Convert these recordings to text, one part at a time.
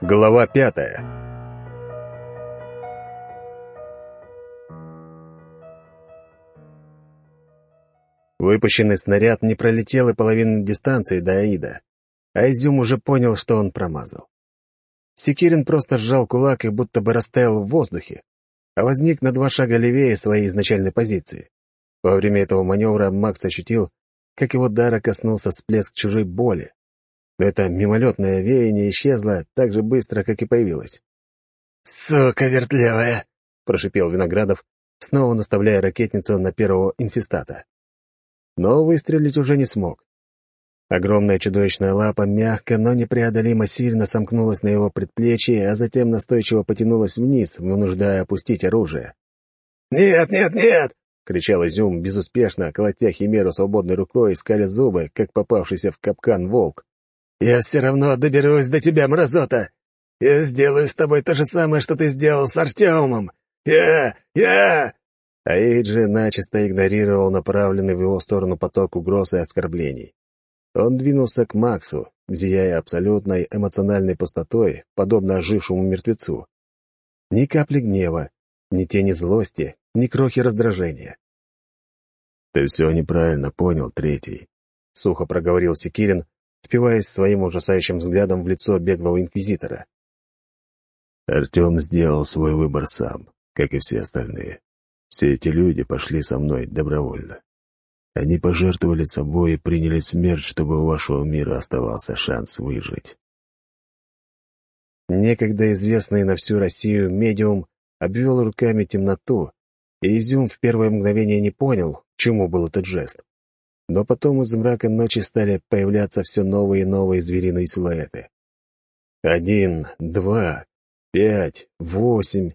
Глава пятая Выпущенный снаряд не пролетел и половину дистанции до Аида, а Изюм уже понял, что он промазал. Секирин просто сжал кулак и будто бы растаял в воздухе, а возник на два шага левее своей изначальной позиции. Во время этого маневра Макс ощутил, как его дара коснулся всплеск чужой боли. Это мимолетное веяние исчезло так же быстро, как и появилось. «Сука вертлявая!» — прошипел Виноградов, снова наставляя ракетницу на первого инфестата. Но выстрелить уже не смог. Огромная чудовищная лапа мягко, но непреодолимо сильно сомкнулась на его предплечье, а затем настойчиво потянулась вниз, вынуждая опустить оружие. «Нет, нет, нет!» — кричал Изюм, безуспешно, колотя химеру свободной рукой, скаля зубы, как попавшийся в капкан волк. «Я все равно доберусь до тебя, мразота! Я сделаю с тобой то же самое, что ты сделал с Артемом! Я... я...» Аиджи начисто игнорировал направленный в его сторону поток угроз и оскорблений. Он двинулся к Максу, зияя абсолютной эмоциональной пустотой, подобно ожившему мертвецу. Ни капли гнева, ни тени злости, ни крохи раздражения. «Ты все неправильно понял, третий», — сухо проговорил Секирин, впиваясь своим ужасающим взглядом в лицо беглого инквизитора. Артем сделал свой выбор сам, как и все остальные. Все эти люди пошли со мной добровольно. Они пожертвовали собой и приняли смерть, чтобы у вашего мира оставался шанс выжить. Некогда известный на всю Россию медиум обвел руками темноту, и Изюм в первое мгновение не понял, чему был этот жест. Но потом из мрака ночи стали появляться все новые и новые звериные силуэты. Один, два, пять, восемь.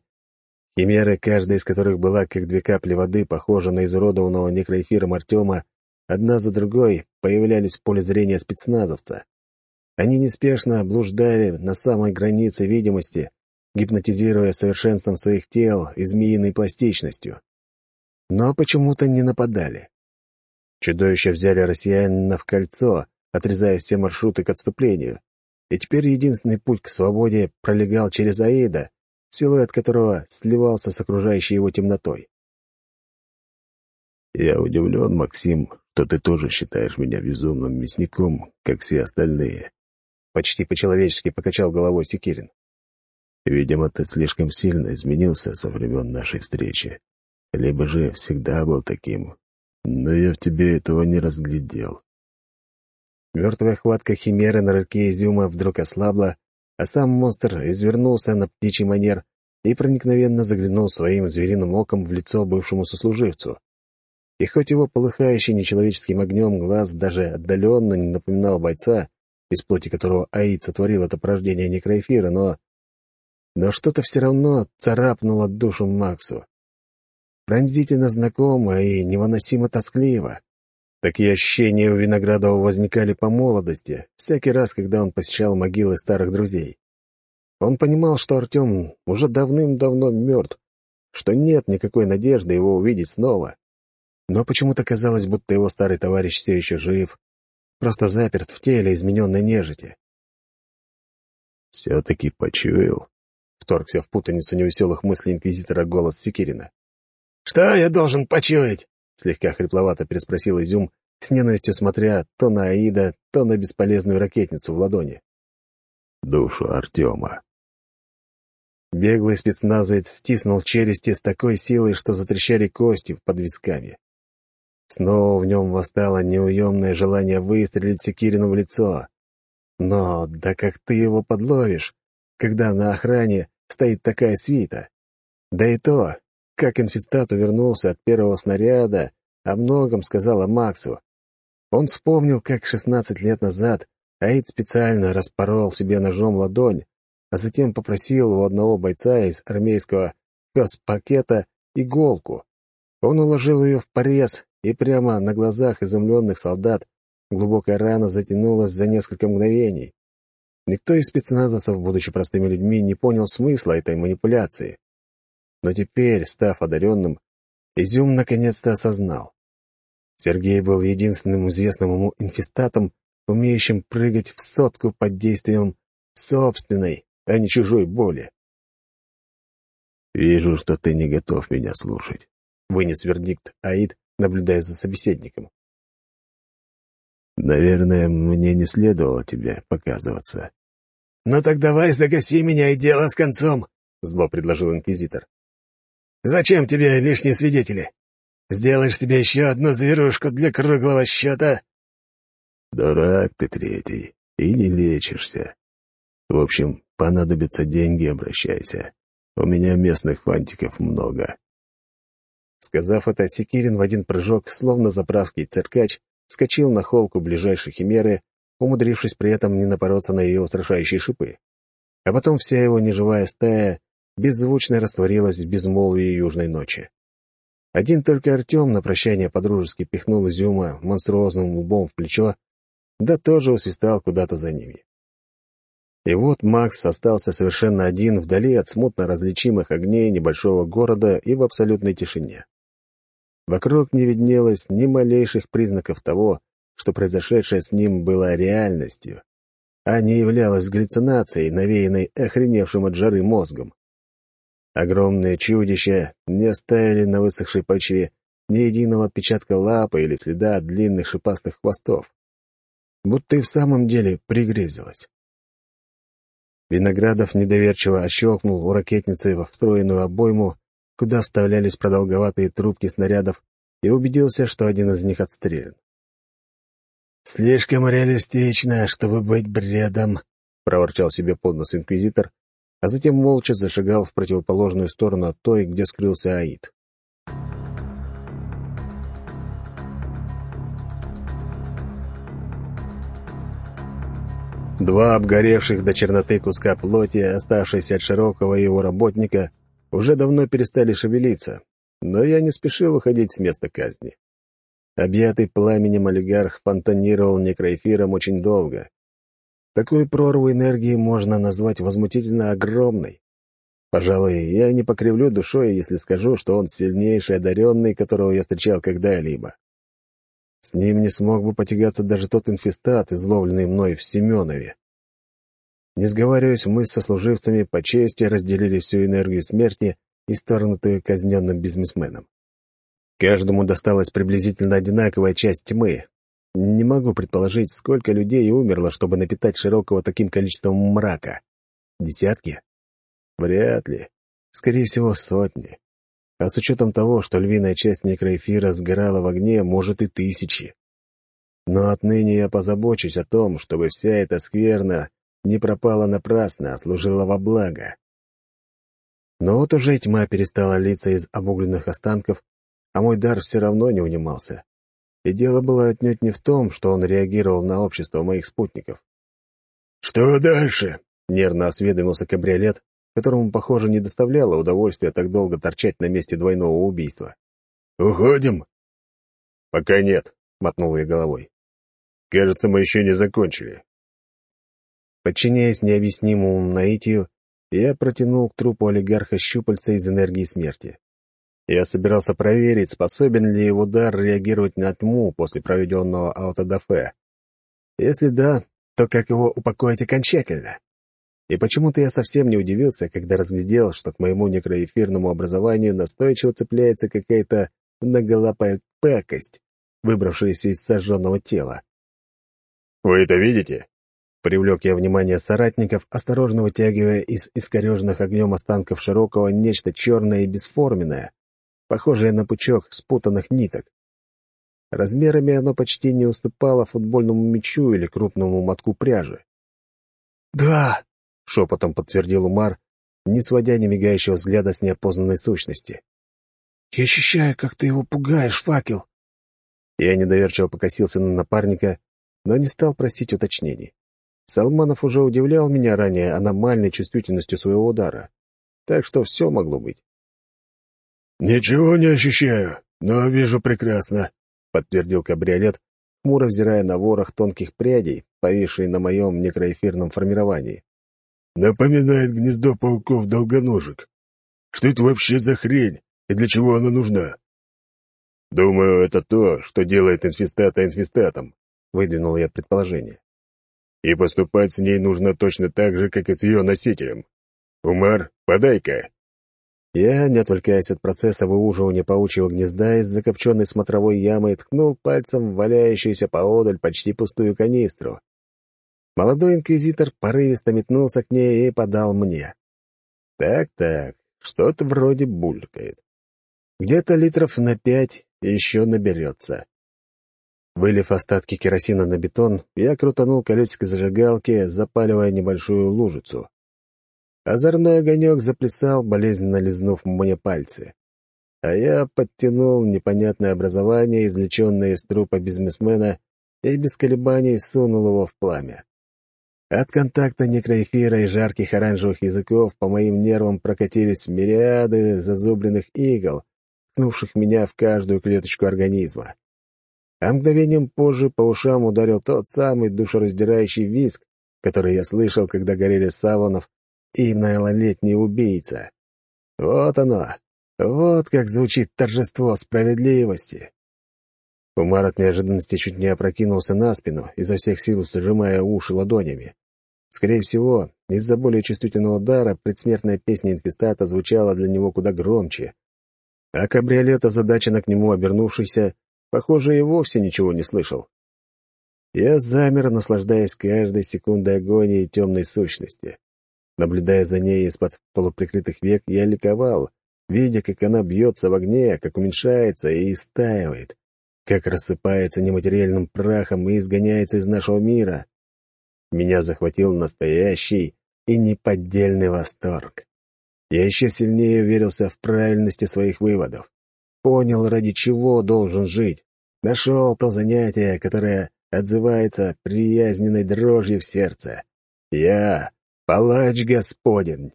Химеры, каждая из которых была, как две капли воды, похожа на изуродованного некроэфиром Артема, одна за другой появлялись в поле зрения спецназовца. Они неспешно блуждали на самой границе видимости, гипнотизируя совершенством своих тел и змеиной пластичностью. Но почему-то не нападали. Чудовища взяли россиянина в кольцо, отрезая все маршруты к отступлению. И теперь единственный путь к свободе пролегал через Аида, силуэт которого сливался с окружающей его темнотой. «Я удивлен, Максим, что ты тоже считаешь меня безумным мясником, как все остальные», — почти по-человечески покачал головой Секирин. «Видимо, ты слишком сильно изменился со времен нашей встречи, либо же всегда был таким, но я в тебе этого не разглядел». Мертвая хватка химеры на руке изюма вдруг ослабла, а сам монстр извернулся на птичий манер и проникновенно заглянул своим звериным оком в лицо бывшему сослуживцу. И хоть его полыхающий нечеловеческим огнем глаз даже отдаленно не напоминал бойца, из плоти которого Аид сотворил это порождение некроэфира, но... Но что-то все равно царапнуло душу Максу. Пронзительно знакомо и невыносимо тоскливо. Такие ощущения у Виноградова возникали по молодости, всякий раз, когда он посещал могилы старых друзей. Он понимал, что Артем уже давным-давно мертв, что нет никакой надежды его увидеть снова. Но почему-то казалось, будто его старый товарищ все еще жив, просто заперт в теле измененной нежити. «Все-таки почуял», — вторгся в путаницу невеселых мыслей инквизитора голос Секирина. «Что я должен почуять?» — слегка хрипловато переспросил Изюм, с ненавистью смотря то на Аида, то на бесполезную ракетницу в ладони. «Душу Артема». Беглый спецназовец стиснул челюсти с такой силой, что затрещали кости под висками. Снова в нем восстало неуемное желание выстрелить Секирину в лицо. Но да как ты его подловишь, когда на охране стоит такая свита? Да и то, как инфестат увернулся от первого снаряда, о многом сказала Максу. Он вспомнил, как шестнадцать лет назад Аид специально распорол себе ножом ладонь, а затем попросил у одного бойца из армейского пакета иголку. Он уложил ее в порез, и прямо на глазах изумленных солдат глубокая рана затянулась за несколько мгновений. Никто из спецназовцев, будучи простыми людьми, не понял смысла этой манипуляции. Но теперь, став одаренным, Изюм наконец-то осознал. Сергей был единственным известным ему инфестатом, умеющим прыгать в сотку под действием собственной, а не чужой боли. «Вижу, что ты не готов меня слушать», — вынес вердикт Аид, наблюдая за собеседником. «Наверное, мне не следовало тебе показываться». «Ну так давай загаси меня и дело с концом», — зло предложил инквизитор. «Зачем тебе лишние свидетели? Сделаешь себе еще одну зверушку для круглого счета?» «Дурак ты третий, и не лечишься. В общем, понадобятся деньги, обращайся. У меня местных фантиков много». Сказав это, Секирин в один прыжок, словно заправский циркач, скочил на холку ближайшей химеры, умудрившись при этом не напороться на ее устрашающие шипы. А потом вся его неживая стая беззвучно растворилась в безмолвии южной ночи. Один только Артем на прощание подружески пихнул Изюма монструозным лбом в плечо, да тоже усвистал куда-то за ними. И вот Макс остался совершенно один вдали от смутно различимых огней небольшого города и в абсолютной тишине. Вокруг не виднелось ни малейших признаков того, что произошедшее с ним было реальностью, а не являлось галлюцинацией, навеянной охреневшим от жары мозгом. Огромные чудища не оставили на высохшей почве ни единого отпечатка лапы или следа длинных шипастых хвостов. Будто и в самом деле пригрезилось. Виноградов недоверчиво ощелкнул у ракетницы во встроенную обойму, куда вставлялись продолговатые трубки снарядов, и убедился, что один из них отстрелен. «Слишком реалистично, чтобы быть бредом», — проворчал себе под нос инквизитор, а затем молча зашагал в противоположную сторону той, где скрылся Аид. Два обгоревших до черноты куска плоти, оставшиеся от широкого его работника, уже давно перестали шевелиться, но я не спешил уходить с места казни. Объятый пламенем олигарх фонтанировал некроэфиром очень долго. Такую прорву энергии можно назвать возмутительно огромной. Пожалуй, я не покривлю душой, если скажу, что он сильнейший одаренный, которого я встречал когда-либо. С ним не смог бы потягаться даже тот инфестат, изловленный мной в Семенове. Не сговариваясь, мы со служивцами по чести разделили всю энергию смерти, исторгнутую казненным бизнесменом. Каждому досталась приблизительно одинаковая часть тьмы. Не могу предположить, сколько людей умерло, чтобы напитать широкого таким количеством мрака. Десятки? Вряд ли. Скорее всего, сотни. А с учетом того, что львиная часть некроэфира сгорала в огне, может и тысячи. Но отныне я позабочусь о том, чтобы вся эта скверна не пропала напрасно, а служила во благо. Но вот уже тьма перестала литься из обугленных останков, а мой дар все равно не унимался. И дело было отнюдь не в том, что он реагировал на общество моих спутников. «Что дальше?» — нервно осведомился кабриолет, которому, похоже, не доставляло удовольствия так долго торчать на месте двойного убийства. «Уходим?» «Пока нет», — мотнул я головой. «Кажется, мы еще не закончили». Подчиняясь необъяснимому наитию, я протянул к трупу олигарха щупальца из энергии смерти. Я собирался проверить, способен ли его дар реагировать на тьму после проведенного аутодафе. Если да, то как его упокоить окончательно? И почему-то я совсем не удивился, когда разглядел, что к моему некроэфирному образованию настойчиво цепляется какая-то многолапая пакость, выбравшаяся из сожженного тела. «Вы это видите?» Привлек я внимание соратников, осторожно вытягивая из искореженных огнем останков Широкого нечто черное и бесформенное, похожее на пучок спутанных ниток. Размерами оно почти не уступало футбольному мячу или крупному мотку пряжи. «Да!» — шепотом подтвердил Умар, не сводя ни мигающего взгляда с неопознанной сущности. «Я ощущаю, как ты его пугаешь, факел!» Я недоверчиво покосился на напарника, но не стал просить уточнений. Салманов уже удивлял меня ранее аномальной чувствительностью своего удара, так что все могло быть. «Ничего не ощущаю, но вижу прекрасно», — подтвердил кабриолет, хмуро взирая на ворох тонких прядей, повисшие на моем некроэфирном формировании. Напоминает гнездо пауков-долгоножек. Что это вообще за хрень и для чего она нужна? Думаю, это то, что делает инфестата инфестатом, выдвинул я предположение. И поступать с ней нужно точно так же, как и с ее носителем. Умар, подай-ка!» Я, не отвлекаясь от процесса выуживания паучьего гнезда из закопченной смотровой ямы, ткнул пальцем в валяющуюся поодаль почти пустую канистру. Молодой инквизитор порывисто метнулся к ней и подал мне. Так-так, что-то вроде булькает. Где-то литров на пять еще наберется. Вылив остатки керосина на бетон, я крутанул колесико зажигалки, запаливая небольшую лужицу. Озорной огонек заплясал, болезненно лизнув мне пальцы. А я подтянул непонятное образование, извлеченное из трупа бизнесмена, и без колебаний сунул его в пламя. От контакта некроэфира и жарких оранжевых языков по моим нервам прокатились мириады зазубренных игл, ткнувших меня в каждую клеточку организма. А мгновением позже по ушам ударил тот самый душераздирающий визг, который я слышал, когда горели Савонов и малолетний убийца. Вот оно, вот как звучит торжество справедливости. Умар от неожиданности чуть не опрокинулся на спину, изо всех сил сжимая уши ладонями. Скорее всего, из-за более чувствительного дара предсмертная песня инфестата звучала для него куда громче. А кабриолет, озадаченно к нему обернувшийся, похоже, и вовсе ничего не слышал. Я замер, наслаждаясь каждой секундой агонии темной сущности. Наблюдая за ней из-под полуприкрытых век, я ликовал, видя, как она бьется в огне, как уменьшается и истаивает, как рассыпается нематериальным прахом и изгоняется из нашего мира. Меня захватил настоящий и неподдельный восторг. Я еще сильнее уверился в правильности своих выводов. Понял, ради чего должен жить. Нашел то занятие, которое отзывается приязненной дрожью в сердце. Я палач господин,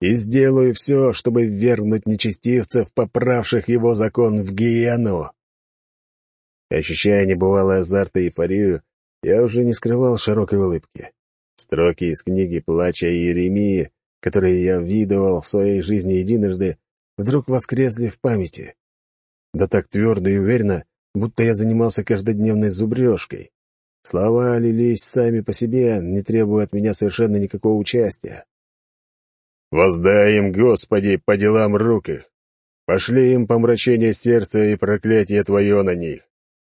и сделаю все, чтобы вернуть нечестивцев, поправших его закон в гиену. Ощущая небывалый азарт и эйфорию, я уже не скрывал широкой улыбки. Строки из книги «Плача Иеремии», которые я видывал в своей жизни единожды, вдруг воскресли в памяти. Да так твердо и уверенно, будто я занимался каждодневной зубрежкой. Слова лились сами по себе, не требуя от меня совершенно никакого участия. «Воздай им, Господи, по делам рук их! Пошли им помрачение сердца и проклятие Твое на них!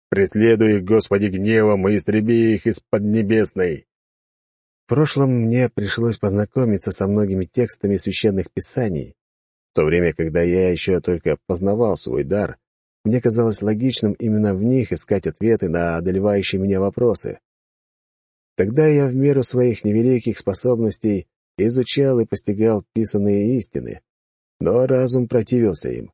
Преследуй их, Господи, гневом и истреби их из Поднебесной!» В прошлом мне пришлось познакомиться со многими текстами священных писаний, в то время, когда я еще только познавал свой дар, мне казалось логичным именно в них искать ответы на одолевающие меня вопросы. Тогда я в меру своих невеликих способностей изучал и постигал писанные истины, но разум противился им.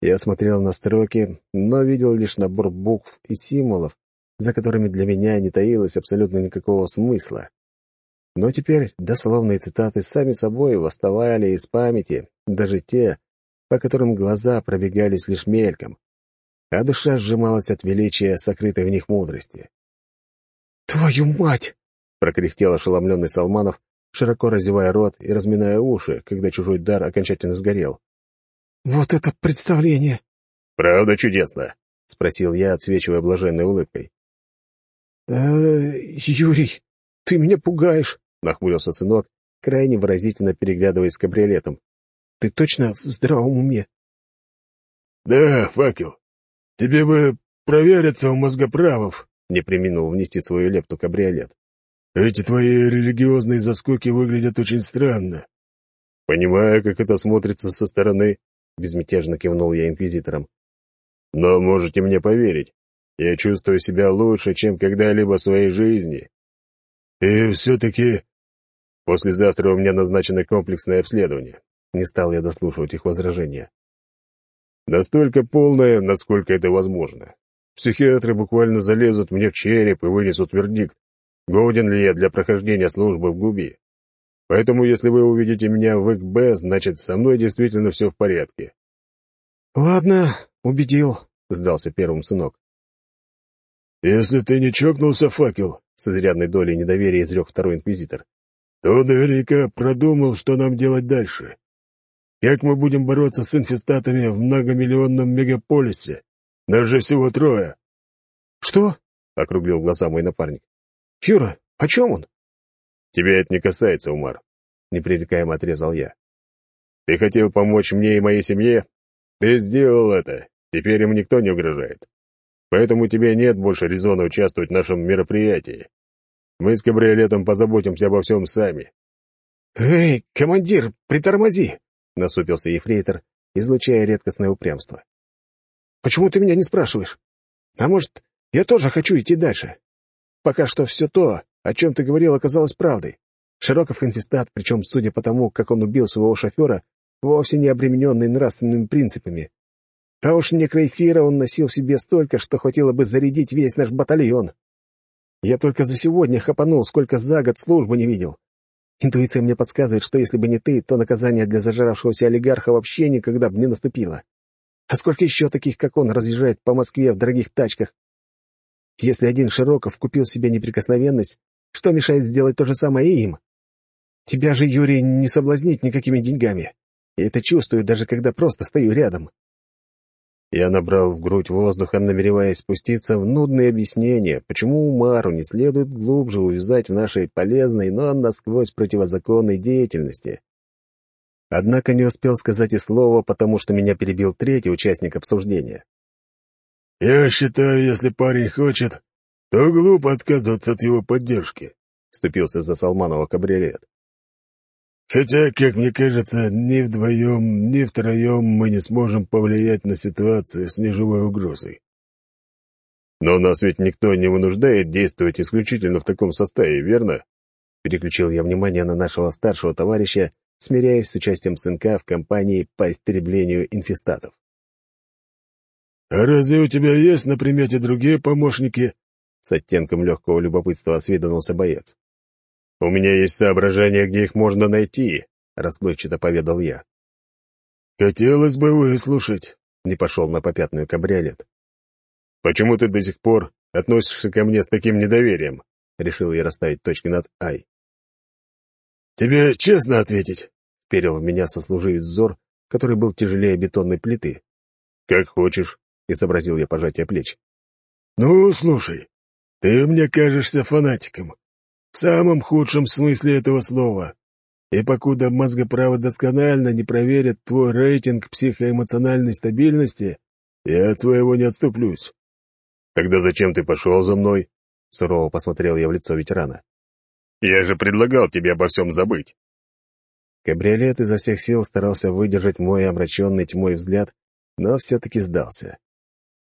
Я смотрел на строки, но видел лишь набор букв и символов, за которыми для меня не таилось абсолютно никакого смысла. Но теперь дословные цитаты сами собой восставали из памяти, даже те, по которым глаза пробегались лишь мельком а душа сжималась от величия, сокрытой в них мудрости. «Твою мать!» — прокряхтел ошеломленный Салманов, широко разевая рот и разминая уши, когда чужой дар окончательно сгорел. «Вот это представление!» «Правда чудесно?» — спросил я, отсвечивая блаженной улыбкой. «Э, Юрий, ты меня пугаешь!» — нахмурился сынок, крайне выразительно переглядываясь с кабриолетом. «Ты точно в здравом уме?» «Да, факел. «Тебе бы провериться у мозгоправов», — не приминул внести свою лепту кабриолет. «Эти твои религиозные заскоки выглядят очень странно». «Понимаю, как это смотрится со стороны», — безмятежно кивнул я инквизитором. «Но можете мне поверить, я чувствую себя лучше, чем когда-либо в своей жизни». «И все-таки...» «Послезавтра у меня назначено комплексное обследование». Не стал я дослушивать их возражения. Настолько полное, насколько это возможно. Психиатры буквально залезут мне в череп и вынесут вердикт, годен ли я для прохождения службы в ГУБИ. Поэтому, если вы увидите меня в ИКБ, значит, со мной действительно все в порядке. «Ладно, убедил», — сдался первым сынок. «Если ты не чокнулся, факел», — с изрядной долей недоверия изрек второй инквизитор, «то наверняка продумал, что нам делать дальше. Как мы будем бороться с инфестатами в многомиллионном мегаполисе? Нас же всего трое. Что? — округлил глаза мой напарник. «Юра, «О чем он?» «Тебя это не касается, Умар», — непререкаемо отрезал я. «Ты хотел помочь мне и моей семье? Ты сделал это. Теперь им никто не угрожает. Поэтому тебе нет больше резона участвовать в нашем мероприятии. Мы с кабриолетом позаботимся обо всем сами». «Эй, командир, притормози!» — насупился ефрейтор, излучая редкостное упрямство. «Почему ты меня не спрашиваешь? А может, я тоже хочу идти дальше? Пока что все то, о чем ты говорил, оказалось правдой. Широков инфестат, причем, судя по тому, как он убил своего шофера, вовсе не обремененный нравственными принципами. А уж некроэфира он носил в себе столько, что хватило бы зарядить весь наш батальон. Я только за сегодня хапанул, сколько за год службы не видел. Интуиция мне подсказывает, что если бы не ты, то наказание для зажравшегося олигарха вообще никогда бы не наступило. А сколько еще таких, как он, разъезжает по Москве в дорогих тачках? Если один Широков купил себе неприкосновенность, что мешает сделать то же самое и им? Тебя же, Юрий, не соблазнить никакими деньгами. Я это чувствую, даже когда просто стою рядом. Я набрал в грудь воздуха, намереваясь спуститься в нудные объяснения, почему Умару не следует глубже увязать в нашей полезной, но насквозь противозаконной деятельности. Однако не успел сказать и слова, потому что меня перебил третий участник обсуждения. «Я считаю, если парень хочет, то глупо отказываться от его поддержки», — вступился за Салманова кабриолет. Хотя, как мне кажется, ни вдвоем, ни втроем мы не сможем повлиять на ситуацию с неживой угрозой. Но нас ведь никто не вынуждает действовать исключительно в таком составе, верно? Переключил я внимание на нашего старшего товарища, смиряясь с участием сынка в кампании по истреблению инфестатов. «А разве у тебя есть на примете другие помощники?» С оттенком легкого любопытства осведомился боец. «У меня есть соображения, где их можно найти», — расплывчато поведал я. «Хотелось бы выслушать», — не пошел на попятную кабриолет. «Почему ты до сих пор относишься ко мне с таким недоверием?» — решил я расставить точки над «ай». «Тебе честно ответить?» — перел в меня сослуживец взор, который был тяжелее бетонной плиты. «Как хочешь», — изобразил я пожатие плеч. «Ну, слушай, ты мне кажешься фанатиком. В самом худшем смысле этого слова. И покуда мозгоправы досконально не проверят твой рейтинг психоэмоциональной стабильности, я от своего не отступлюсь. Тогда зачем ты пошел за мной? Сурово посмотрел я в лицо ветерана. Я же предлагал тебе обо всем забыть. Кабриолет изо всех сил старался выдержать мой омраченный тьмой взгляд, но все-таки сдался.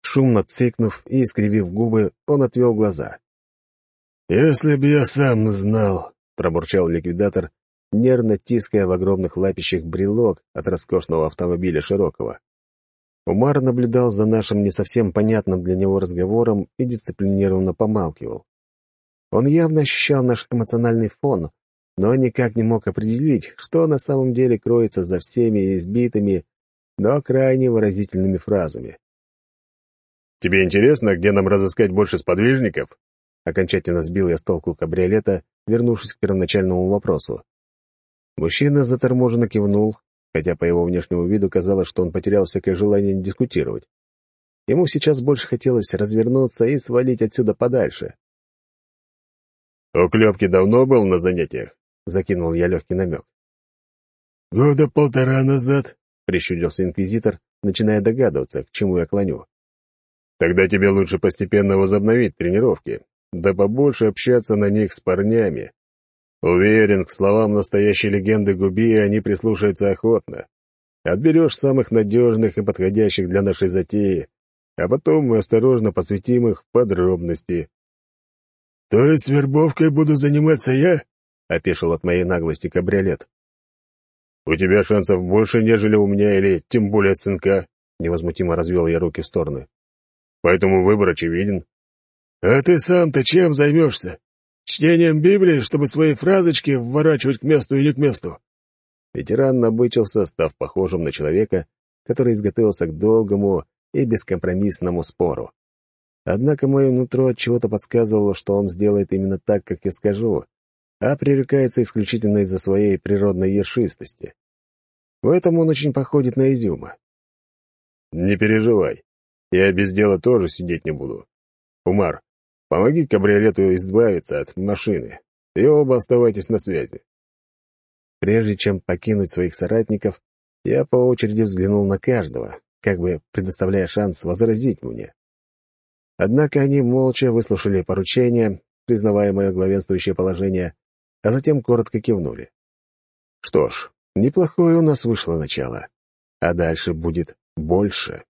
Шумно цыкнув и искривив губы, он отвел глаза. «Если б я сам знал», — пробурчал ликвидатор, нервно тиская в огромных лапищах брелок от роскошного автомобиля Широкого. Умар наблюдал за нашим не совсем понятным для него разговором и дисциплинированно помалкивал. Он явно ощущал наш эмоциональный фон, но никак не мог определить, что на самом деле кроется за всеми избитыми, но крайне выразительными фразами. «Тебе интересно, где нам разыскать больше сподвижников?» Окончательно сбил я с толку кабриолета, вернувшись к первоначальному вопросу. Мужчина заторможенно кивнул, хотя по его внешнему виду казалось, что он потерял всякое желание дискутировать. Ему сейчас больше хотелось развернуться и свалить отсюда подальше. «У Клепки давно был на занятиях?» — закинул я легкий намек. «Года полтора назад», — прищурился инквизитор, начиная догадываться, к чему я клоню. «Тогда тебе лучше постепенно возобновить тренировки да побольше общаться на них с парнями. Уверен, к словам настоящей легенды Губи они прислушаются охотно. Отберешь самых надежных и подходящих для нашей затеи, а потом мы осторожно посвятим их в подробности. — То есть вербовкой буду заниматься я? — опешил от моей наглости кабриолет. — У тебя шансов больше, нежели у меня или тем более сынка, — невозмутимо развел я руки в стороны. — Поэтому выбор очевиден. «А ты сам-то чем займешься? Чтением Библии, чтобы свои фразочки вворачивать к месту или к месту?» Ветеран набычился, став похожим на человека, который изготовился к долгому и бескомпромиссному спору. Однако мое нутро от чего-то подсказывало, что он сделает именно так, как я скажу, а пререкается исключительно из-за своей природной ершистости. В этом он очень походит на изюма. «Не переживай, я без дела тоже сидеть не буду. Умар, Помоги кабриолету избавиться от машины. и оба оставайтесь на связи». Прежде чем покинуть своих соратников, я по очереди взглянул на каждого, как бы предоставляя шанс возразить мне. Однако они молча выслушали поручение, признавая мое главенствующее положение, а затем коротко кивнули. Что ж, неплохое у нас вышло начало, а дальше будет больше.